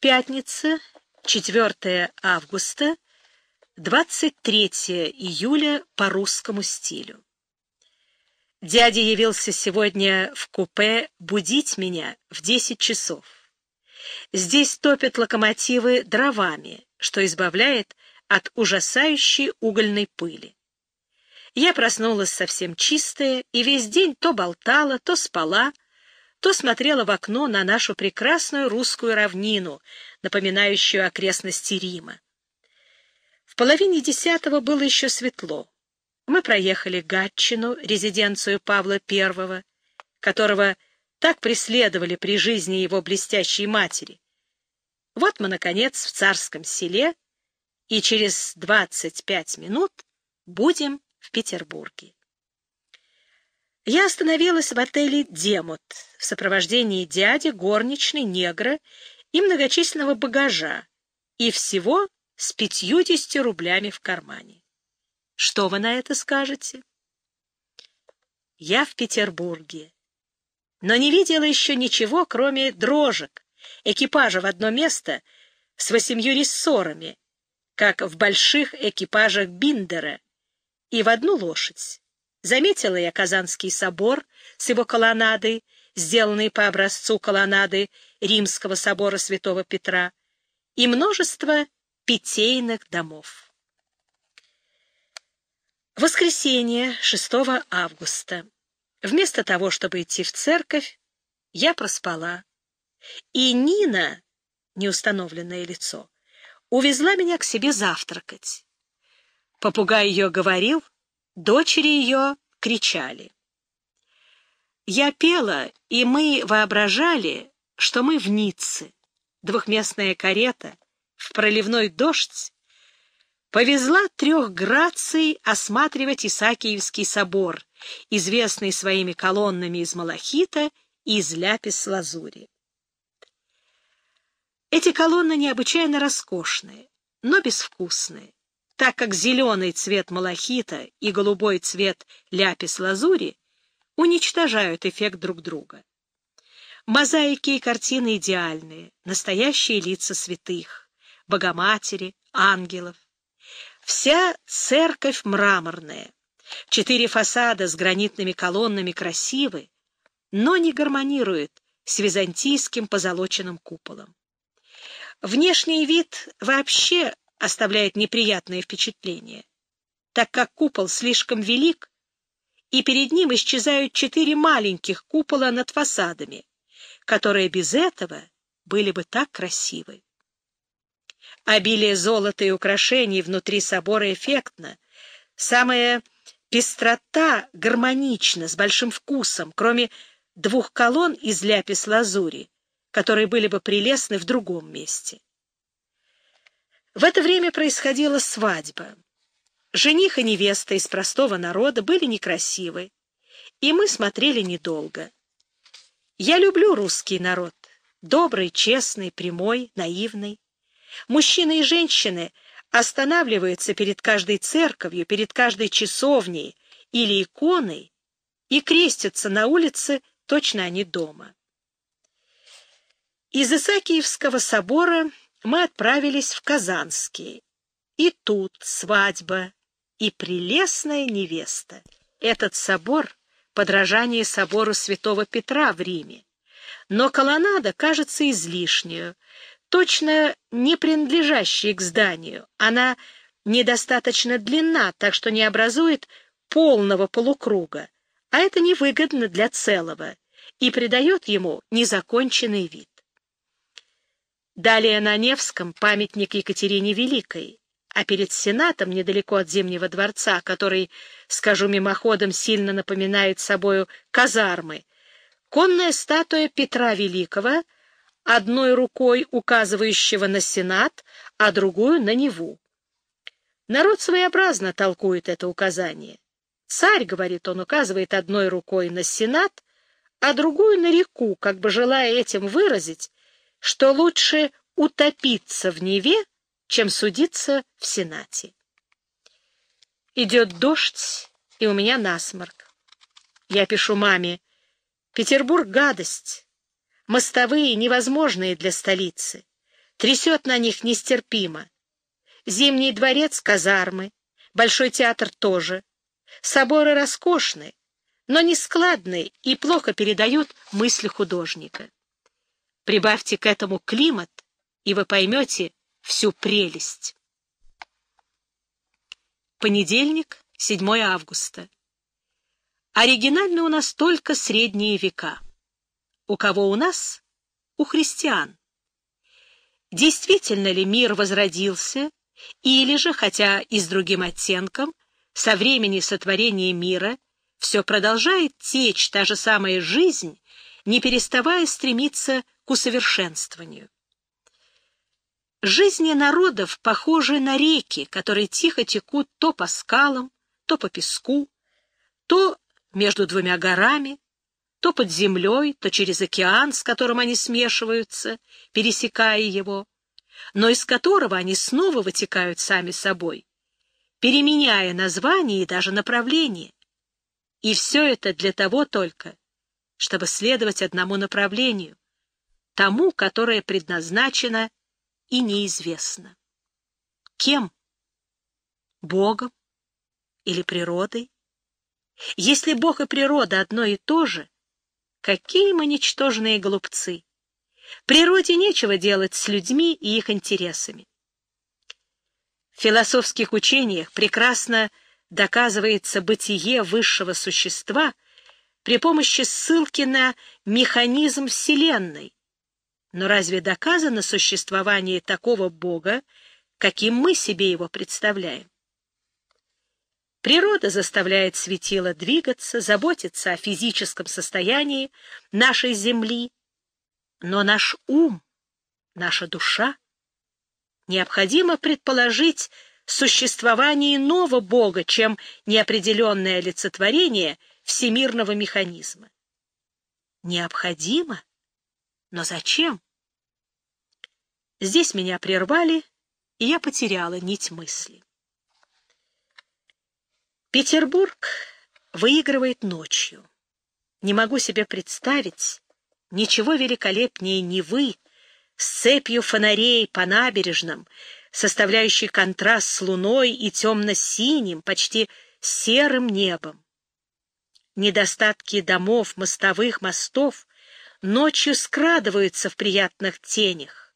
Пятница, 4 августа, 23 июля по русскому стилю. Дядя явился сегодня в купе будить меня в 10 часов. Здесь топят локомотивы дровами, что избавляет от ужасающей угольной пыли. Я проснулась совсем чистая и весь день то болтала, то спала, то смотрела в окно на нашу прекрасную русскую равнину, напоминающую окрестности Рима. В половине десятого было еще светло. Мы проехали Гатчину, резиденцию Павла I, которого так преследовали при жизни его блестящей матери. Вот мы, наконец, в царском селе, и через двадцать пять минут будем в Петербурге. Я остановилась в отеле «Демот» в сопровождении дяди, горничной, негра и многочисленного багажа, и всего с пятьюдесятью рублями в кармане. Что вы на это скажете? Я в Петербурге, но не видела еще ничего, кроме дрожек, экипажа в одно место с восемью рессорами, как в больших экипажах Биндера, и в одну лошадь. Заметила я Казанский собор с его колоннадой, сделанной по образцу колоннады Римского собора святого Петра, и множество питейных домов. Воскресенье, 6 августа. Вместо того, чтобы идти в церковь, я проспала. И Нина, неустановленное лицо, увезла меня к себе завтракать. Попугай ее говорил, Дочери ее кричали. Я пела, и мы воображали, что мы в Ницце. Двухместная карета в проливной дождь повезла трех граций осматривать Исаакиевский собор, известный своими колоннами из малахита и из ляпис-лазури. Эти колонны необычайно роскошные, но безвкусные так как зеленый цвет малахита и голубой цвет ляпис-лазури уничтожают эффект друг друга. Мозаики и картины идеальные, настоящие лица святых, Богоматери, ангелов. Вся церковь мраморная, четыре фасада с гранитными колоннами красивы, но не гармонируют с византийским позолоченным куполом. Внешний вид вообще оставляет неприятное впечатление, так как купол слишком велик, и перед ним исчезают четыре маленьких купола над фасадами, которые без этого были бы так красивы. Обилие золота и украшений внутри собора эффектно, самая пестрота гармонична, с большим вкусом, кроме двух колонн из ляпис-лазури, которые были бы прелестны в другом месте. В это время происходила свадьба. Жених и невеста из простого народа были некрасивы, и мы смотрели недолго. Я люблю русский народ, добрый, честный, прямой, наивный. Мужчины и женщины останавливаются перед каждой церковью, перед каждой часовней или иконой и крестятся на улице, точно они дома. Из Исаакиевского собора мы отправились в Казанский. И тут свадьба и прелестная невеста. Этот собор — подражание собору святого Петра в Риме. Но колоннада кажется излишнюю, точно не принадлежащей к зданию. Она недостаточно длинна, так что не образует полного полукруга, а это невыгодно для целого и придает ему незаконченный вид. Далее на Невском памятник Екатерине Великой, а перед Сенатом, недалеко от Зимнего дворца, который, скажу мимоходом, сильно напоминает собою казармы, конная статуя Петра Великого, одной рукой указывающего на Сенат, а другую — на Неву. Народ своеобразно толкует это указание. Царь, говорит он, указывает одной рукой на Сенат, а другую на реку, как бы желая этим выразить, что лучше утопиться в Неве, чем судиться в Сенате. Идет дождь, и у меня насморк. Я пишу маме, Петербург — гадость, мостовые невозможные для столицы. Трясет на них нестерпимо. Зимний дворец — казармы, Большой театр тоже. Соборы роскошны, но нескладны и плохо передают мысли художника. Прибавьте к этому климат, и вы поймете всю прелесть. Понедельник, 7 августа. Оригинально у нас только средние века. У кого у нас? У христиан. Действительно ли мир возродился, или же, хотя и с другим оттенком, со времени сотворения мира все продолжает течь та же самая жизнь, не переставая стремиться к усовершенствованию? Жизни народов похожи на реки, которые тихо текут то по скалам, то по песку, то между двумя горами, то под землей, то через океан, с которым они смешиваются, пересекая его, но из которого они снова вытекают сами собой, переменяя название и даже направление. И все это для того только, чтобы следовать одному направлению, тому, которое предназначено и неизвестно. Кем? Богом или природой? Если Бог и природа одно и то же, какие мы ничтожные глупцы! Природе нечего делать с людьми и их интересами. В философских учениях прекрасно доказывается бытие высшего существа при помощи ссылки на механизм Вселенной, но разве доказано существование такого Бога, каким мы себе его представляем? Природа заставляет светило двигаться, заботиться о физическом состоянии нашей Земли, но наш ум, наша душа, необходимо предположить существование иного Бога, чем неопределенное олицетворение всемирного механизма. Необходимо? Но зачем? Здесь меня прервали, и я потеряла нить мысли. Петербург выигрывает ночью. Не могу себе представить ничего великолепнее Невы с цепью фонарей по набережным, составляющей контраст с луной и темно-синим, почти серым небом. Недостатки домов, мостовых, мостов ночью скрадываются в приятных тенях.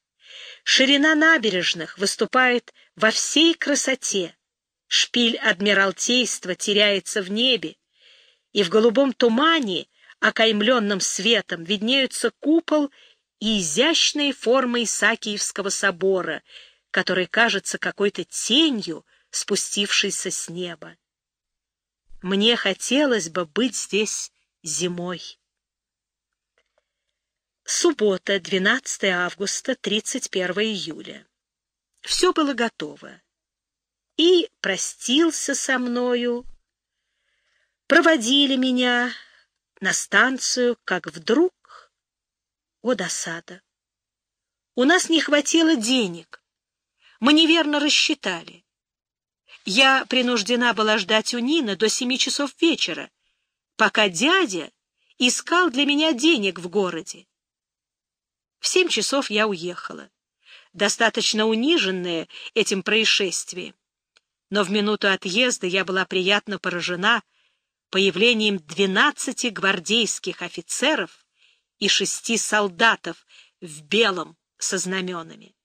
Ширина набережных выступает во всей красоте. Шпиль Адмиралтейства теряется в небе, и в голубом тумане, окаймленном светом, виднеются купол и изящные формы Исаакиевского собора, который кажется какой-то тенью, спустившейся с неба. Мне хотелось бы быть здесь зимой. Суббота, 12 августа, 31 июля. Все было готово. И простился со мною. Проводили меня на станцию, как вдруг... О, досада! У нас не хватило денег. Мы неверно рассчитали. Я принуждена была ждать у Нины до семи часов вечера, пока дядя искал для меня денег в городе. В семь часов я уехала, достаточно униженная этим происшествием. Но в минуту отъезда я была приятно поражена появлением двенадцати гвардейских офицеров и шести солдатов в белом со знаменами.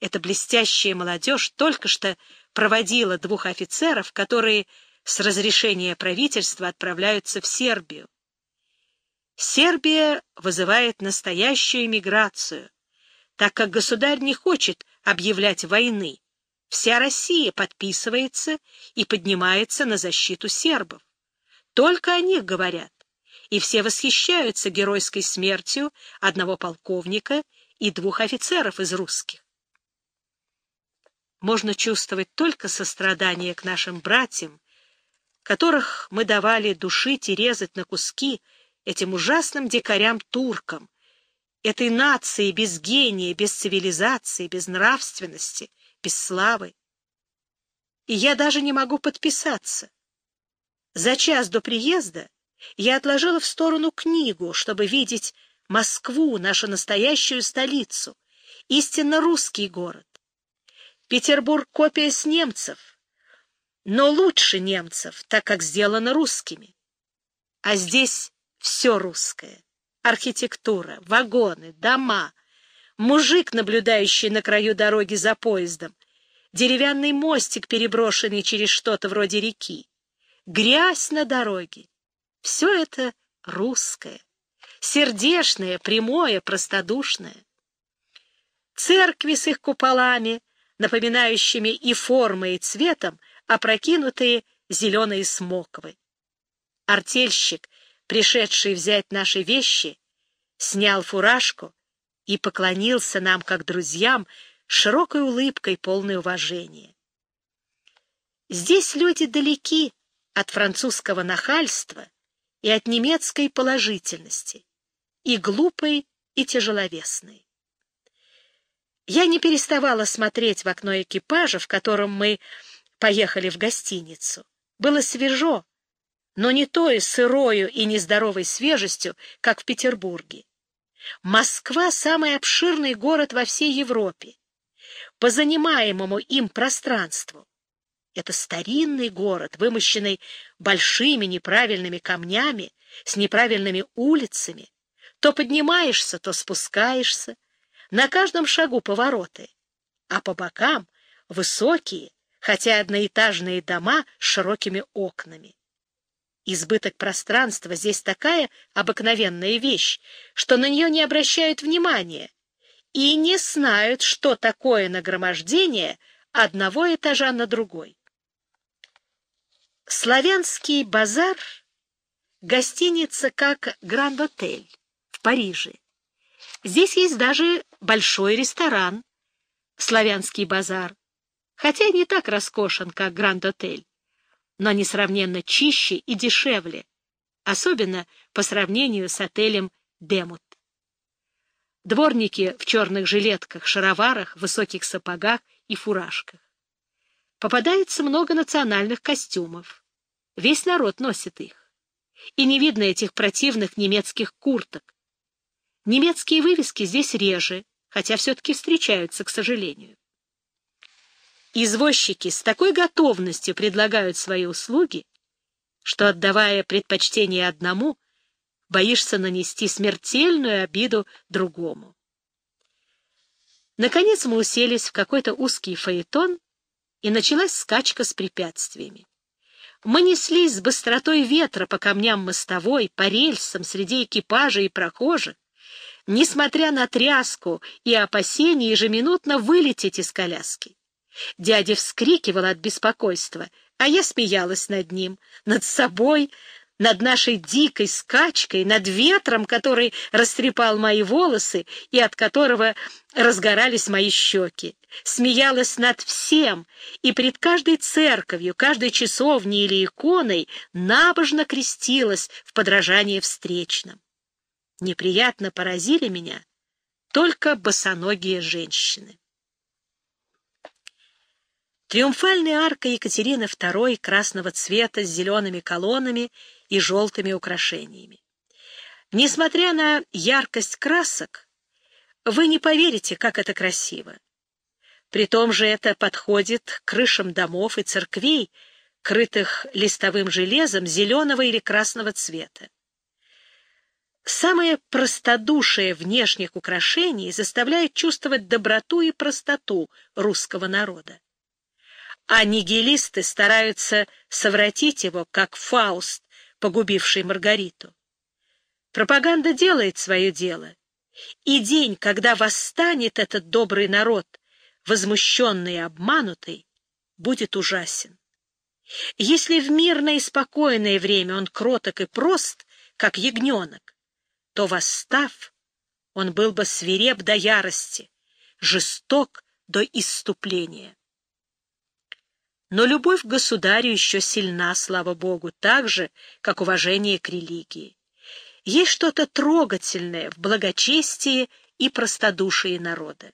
Эта блестящая молодежь только что проводила двух офицеров, которые с разрешения правительства отправляются в Сербию. Сербия вызывает настоящую миграцию, так как государь не хочет объявлять войны. Вся Россия подписывается и поднимается на защиту сербов. Только о них говорят, и все восхищаются геройской смертью одного полковника и двух офицеров из русских. Можно чувствовать только сострадание к нашим братьям, которых мы давали душить и резать на куски, этим ужасным дикарям-туркам, этой нации без гения, без цивилизации, без нравственности, без славы. И я даже не могу подписаться. За час до приезда я отложила в сторону книгу, чтобы видеть Москву, нашу настоящую столицу, истинно русский город. Петербург — копия с немцев, но лучше немцев, так как сделано русскими. А здесь все русское. Архитектура, вагоны, дома, мужик, наблюдающий на краю дороги за поездом, деревянный мостик, переброшенный через что-то вроде реки, грязь на дороге. Все это русское, сердечное, прямое, простодушное. Церкви с их куполами, напоминающими и формой, и цветом, опрокинутые зеленые смоквы. Артельщик, пришедший взять наши вещи, снял фуражку и поклонился нам, как друзьям, широкой улыбкой, полной уважения. Здесь люди далеки от французского нахальства и от немецкой положительности, и глупой, и тяжеловесной. Я не переставала смотреть в окно экипажа, в котором мы поехали в гостиницу. Было свежо, но не той сырою и нездоровой свежестью, как в Петербурге. Москва — самый обширный город во всей Европе. По занимаемому им пространству. Это старинный город, вымощенный большими неправильными камнями, с неправильными улицами. То поднимаешься, то спускаешься. На каждом шагу повороты, а по бокам высокие, хотя одноэтажные дома с широкими окнами. Избыток пространства здесь такая обыкновенная вещь, что на нее не обращают внимания и не знают, что такое нагромождение одного этажа на другой. Славянский базар — гостиница как Гранд-отель в Париже. Здесь есть даже большой ресторан, славянский базар, хотя не так роскошен, как Гранд-отель, но несравненно чище и дешевле, особенно по сравнению с отелем Демут. Дворники в черных жилетках, шароварах, высоких сапогах и фуражках. Попадается много национальных костюмов. Весь народ носит их. И не видно этих противных немецких курток. Немецкие вывески здесь реже, хотя все-таки встречаются, к сожалению. Извозчики с такой готовностью предлагают свои услуги, что, отдавая предпочтение одному, боишься нанести смертельную обиду другому. Наконец мы уселись в какой-то узкий фаэтон, и началась скачка с препятствиями. Мы неслись с быстротой ветра по камням мостовой, по рельсам, среди экипажа и прохожих, несмотря на тряску и опасения ежеминутно вылететь из коляски. Дядя вскрикивал от беспокойства, а я смеялась над ним, над собой, над нашей дикой скачкой, над ветром, который растрепал мои волосы и от которого разгорались мои щеки. Смеялась над всем и пред каждой церковью, каждой часовней или иконой набожно крестилась в подражании встречным. Неприятно поразили меня только босоногие женщины. Триумфальная арка Екатерины II красного цвета с зелеными колоннами и желтыми украшениями. Несмотря на яркость красок, вы не поверите, как это красиво. При том же это подходит к крышам домов и церквей, крытых листовым железом зеленого или красного цвета. Самое простодушие внешних украшений заставляет чувствовать доброту и простоту русского народа. А нигилисты стараются совратить его, как Фауст, погубивший Маргариту. Пропаганда делает свое дело, и день, когда восстанет этот добрый народ, возмущенный и обманутый, будет ужасен. Если в мирное и спокойное время он кроток и прост, как ягненок, то, восстав, он был бы свиреп до ярости, жесток до исступления. Но любовь к государю еще сильна, слава Богу, так же, как уважение к религии. Есть что-то трогательное в благочестии и простодушии народа.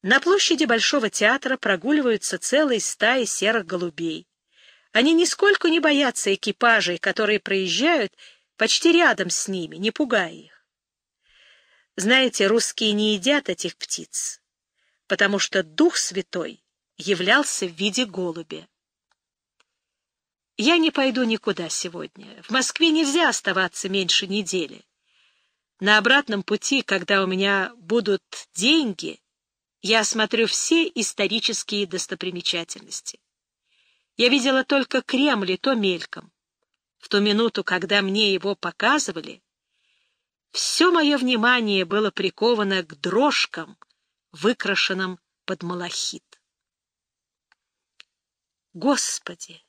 На площади Большого театра прогуливаются целые стаи серых голубей. Они нисколько не боятся экипажей, которые проезжают почти рядом с ними, не пугая их. Знаете, русские не едят этих птиц, потому что Дух Святой являлся в виде голубя. Я не пойду никуда сегодня. В Москве нельзя оставаться меньше недели. На обратном пути, когда у меня будут деньги, я осмотрю все исторические достопримечательности. Я видела только Кремль, и то мельком. В ту минуту, когда мне его показывали, все мое внимание было приковано к дрожкам, выкрашенным под малахит. Господи,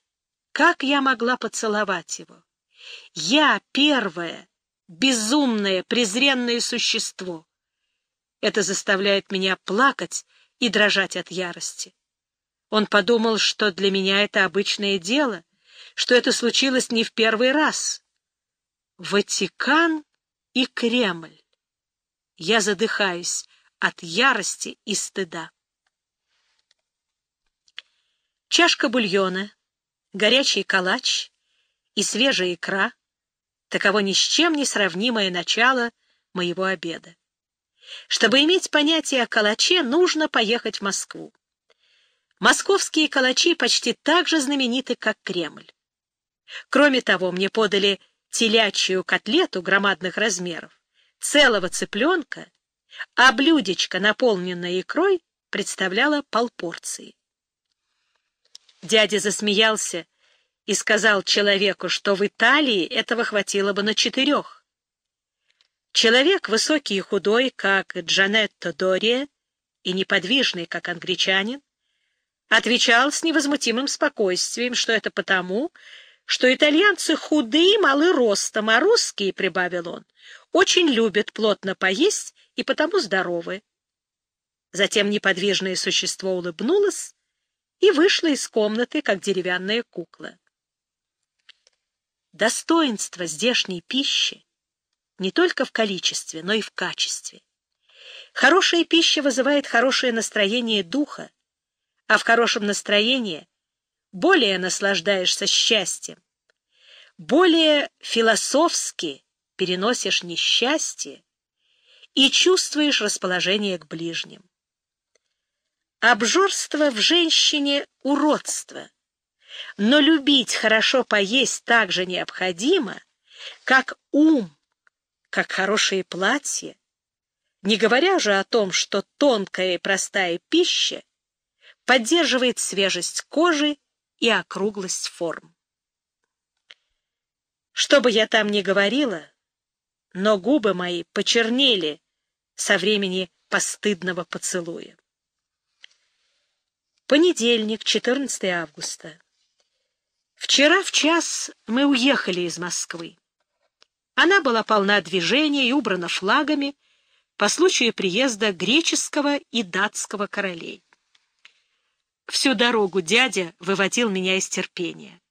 как я могла поцеловать его? Я первое, безумное, презренное существо. Это заставляет меня плакать и дрожать от ярости. Он подумал, что для меня это обычное дело, что это случилось не в первый раз. Ватикан и Кремль. Я задыхаюсь от ярости и стыда. Чашка бульона, горячий калач и свежая икра — таково ни с чем не сравнимое начало моего обеда. Чтобы иметь понятие о калаче, нужно поехать в Москву. Московские калачи почти так же знамениты, как Кремль. Кроме того, мне подали телячью котлету громадных размеров, целого цыпленка, а блюдечко, наполненное икрой, представляло полпорции. Дядя засмеялся и сказал человеку, что в Италии этого хватило бы на четырех. Человек, высокий и худой, как Джанетто Дория, и неподвижный, как англичанин, отвечал с невозмутимым спокойствием, что это потому, что итальянцы худые, малы ростом, а русские, — прибавил он, — очень любят плотно поесть и потому здоровы. Затем неподвижное существо улыбнулось и вышло из комнаты, как деревянная кукла. Достоинство здешней пищи не только в количестве, но и в качестве. Хорошая пища вызывает хорошее настроение духа, а в хорошем настроении более наслаждаешься счастьем, более философски переносишь несчастье и чувствуешь расположение к ближним. Обжорство в женщине — уродство, но любить хорошо поесть так же необходимо, как ум, как хорошее платье, не говоря же о том, что тонкая и простая пища поддерживает свежесть кожи и округлость форм. Что бы я там ни говорила, но губы мои почернели со времени постыдного поцелуя. Понедельник, 14 августа. Вчера в час мы уехали из Москвы. Она была полна движения и убрана флагами по случаю приезда греческого и датского королей. Всю дорогу дядя выводил меня из терпения.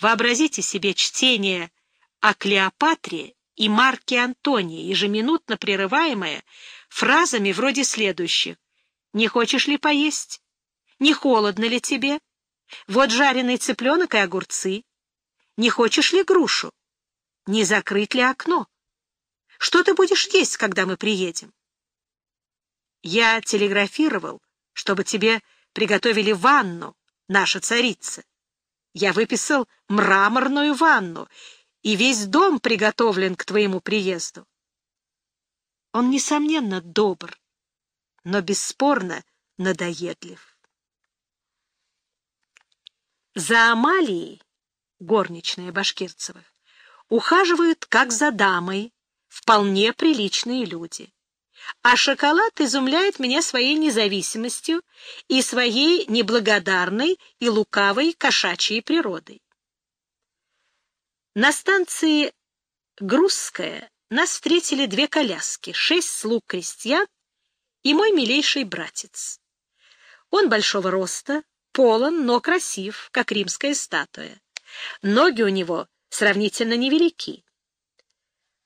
Вообразите себе чтение о Клеопатре и Марке Антонии, ежеминутно прерываемое фразами вроде следующих. «Не хочешь ли поесть? Не холодно ли тебе? Вот жареный цыпленок и огурцы. Не хочешь ли грушу? Не закрыть ли окно? Что ты будешь есть, когда мы приедем?» Я телеграфировал, чтобы тебе приготовили ванну, наша царица. Я выписал мраморную ванну, и весь дом приготовлен к твоему приезду. Он, несомненно, добр, но бесспорно надоедлив. За Амалией, горничная Башкирцевых, ухаживают как за дамой вполне приличные люди а шоколад изумляет меня своей независимостью и своей неблагодарной и лукавой кошачьей природой. На станции Грузская нас встретили две коляски, шесть слуг крестьян и мой милейший братец. Он большого роста, полон, но красив, как римская статуя. Ноги у него сравнительно невелики.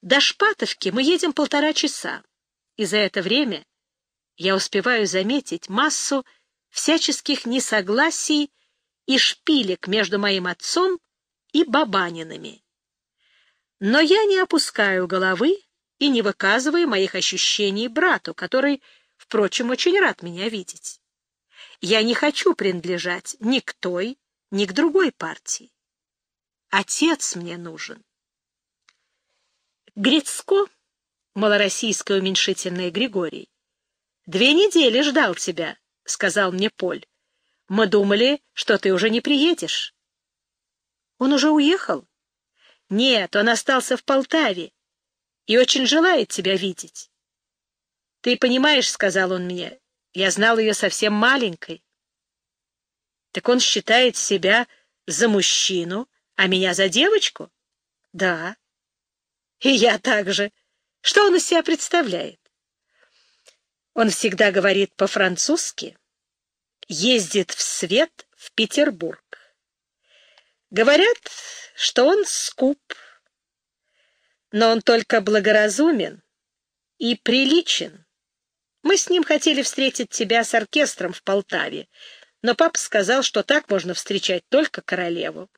До Шпатовки мы едем полтора часа и за это время я успеваю заметить массу всяческих несогласий и шпилек между моим отцом и бабанинами. Но я не опускаю головы и не выказываю моих ощущений брату, который, впрочем, очень рад меня видеть. Я не хочу принадлежать ни к той, ни к другой партии. Отец мне нужен. Грицко, малороссийское уменьшительное Григорий, две недели ждал тебя, — сказал мне Поль. Мы думали, что ты уже не приедешь. Он уже уехал? Нет, он остался в Полтаве и очень желает тебя видеть. Ты понимаешь, — сказал он мне, — я знал ее совсем маленькой. Так он считает себя за мужчину, а меня за девочку? Да. И я также. Что он из себя представляет? Он всегда говорит по-французски, ездит в свет в Петербург. Говорят, что он скуп, но он только благоразумен и приличен. Мы с ним хотели встретить тебя с оркестром в Полтаве, но папа сказал, что так можно встречать только королеву.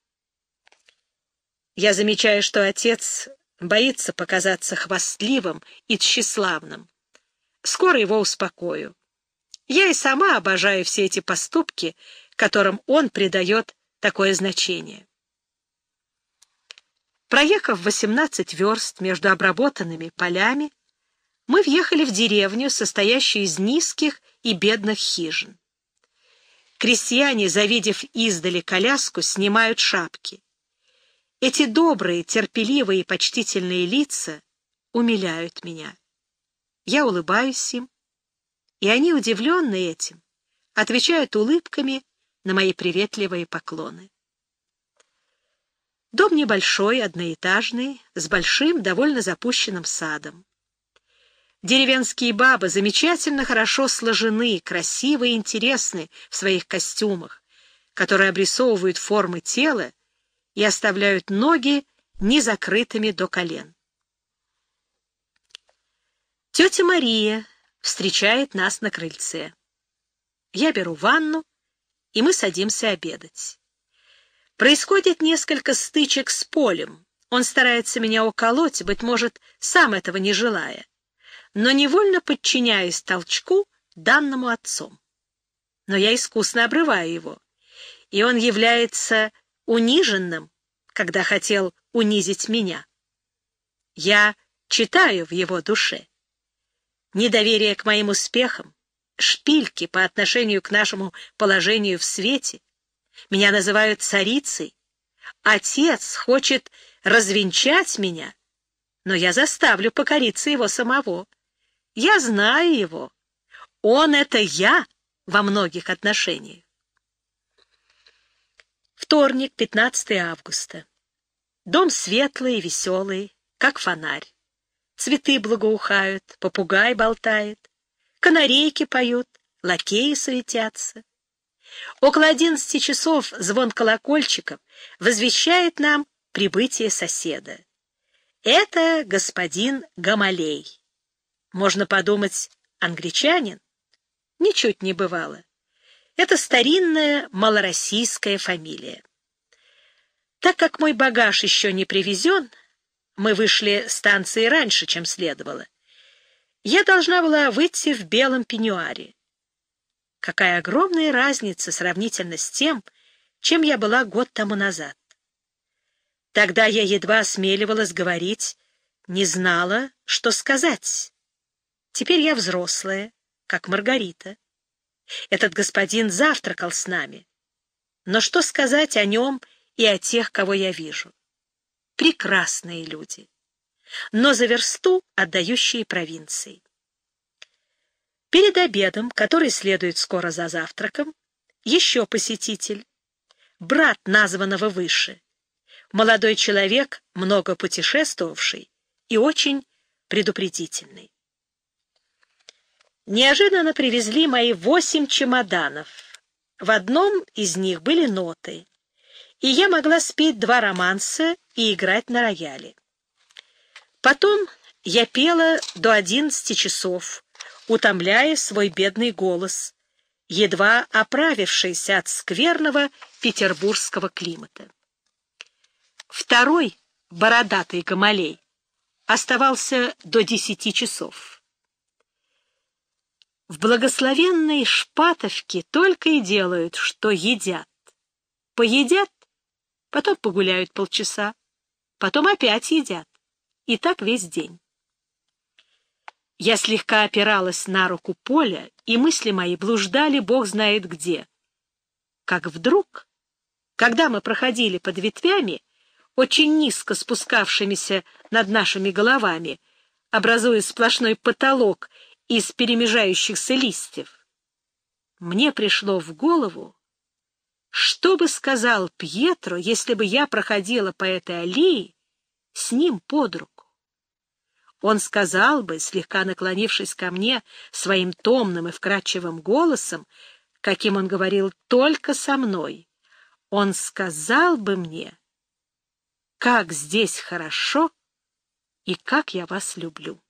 Я замечаю, что отец боится показаться хвастливым и тщеславным. Скоро его успокою. Я и сама обожаю все эти поступки, которым он придает такое значение. Проехав 18 верст между обработанными полями, мы въехали в деревню, состоящую из низких и бедных хижин. Крестьяне, завидев издали коляску, снимают шапки. Эти добрые, терпеливые и почтительные лица умиляют меня. Я улыбаюсь им, и они, удивленные этим, отвечают улыбками на мои приветливые поклоны. Дом небольшой, одноэтажный, с большим, довольно запущенным садом. Деревенские бабы замечательно хорошо сложены, красивы и интересны в своих костюмах, которые обрисовывают формы тела и оставляют ноги незакрытыми до колен. Тетя Мария встречает нас на крыльце. Я беру ванну, и мы садимся обедать. Происходит несколько стычек с Полем. Он старается меня уколоть, быть может, сам этого не желая, но невольно подчиняясь толчку, данному отцом. Но я искусно обрываю его, и он является униженным, когда хотел унизить меня. Я читаю в его душе недоверие к моим успехам, шпильки по отношению к нашему положению в свете. Меня называют царицей. Отец хочет развенчать меня, но я заставлю покориться его самого. Я знаю его. Он — это я во многих отношениях. Вторник, 15 августа. Дом светлый и веселый, как фонарь. Цветы благоухают, попугай болтает, канарейки поют, лакеи суетятся. Около одиннадцати часов звон колокольчиков возвещает нам прибытие соседа. Это господин Гамалей. Можно подумать, англичанин? Ничуть не бывало. Это старинная малороссийская фамилия. Так как мой багаж еще не привезен, мы вышли станции раньше, чем следовало. Я должна была выйти в белом пеньюаре. Какая огромная разница сравнительно с тем, чем я была год тому назад. Тогда я едва осмеливалась говорить, не знала, что сказать. Теперь я взрослая, как Маргарита. Этот господин завтракал с нами. Но что сказать о нем и о тех, кого я вижу? прекрасные люди, но за версту отдающие провинции. Перед обедом, который следует скоро за завтраком, еще посетитель, брат названного выше, молодой человек, много путешествовавший и очень предупредительный. Неожиданно привезли мои восемь чемоданов. В одном из них были ноты и я могла спеть два романса и играть на рояле. Потом я пела до одиннадцати часов, утомляя свой бедный голос, едва оправившийся от скверного петербургского климата. Второй, бородатый Гамалей, оставался до десяти часов. В благословенной Шпатовке только и делают, что едят. Поедят, потом погуляют полчаса, потом опять едят. И так весь день. Я слегка опиралась на руку Поля, и мысли мои блуждали бог знает где. Как вдруг, когда мы проходили под ветвями, очень низко спускавшимися над нашими головами, образуя сплошной потолок из перемежающихся листьев. Мне пришло в голову, что бы сказал Пьетро, если бы я проходила по этой аллее с ним под руку. Он сказал бы, слегка наклонившись ко мне своим томным и вкрадчивым голосом, каким он говорил только со мной, он сказал бы мне, как здесь хорошо и как я вас люблю.